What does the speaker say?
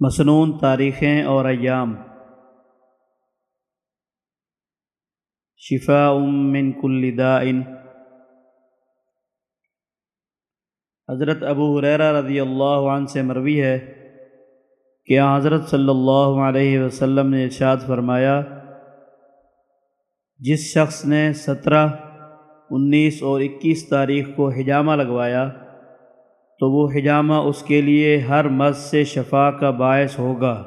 مصنون تاریخیں اور ایام۔ شفاء من کل داء۔ حضرت ابو حریرہ رضی اللہ عنہ سے مروی ہے کہ حضرت صلی اللہ علیہ وسلم نے ارشاد فرمایا، جس شخص نے سترہ، انیس اور اکیس تاریخ کو حجامہ لگوایا تو وہ حجامہ اس کے لیے ہر مز سے شفا کا باعث ہوگا۔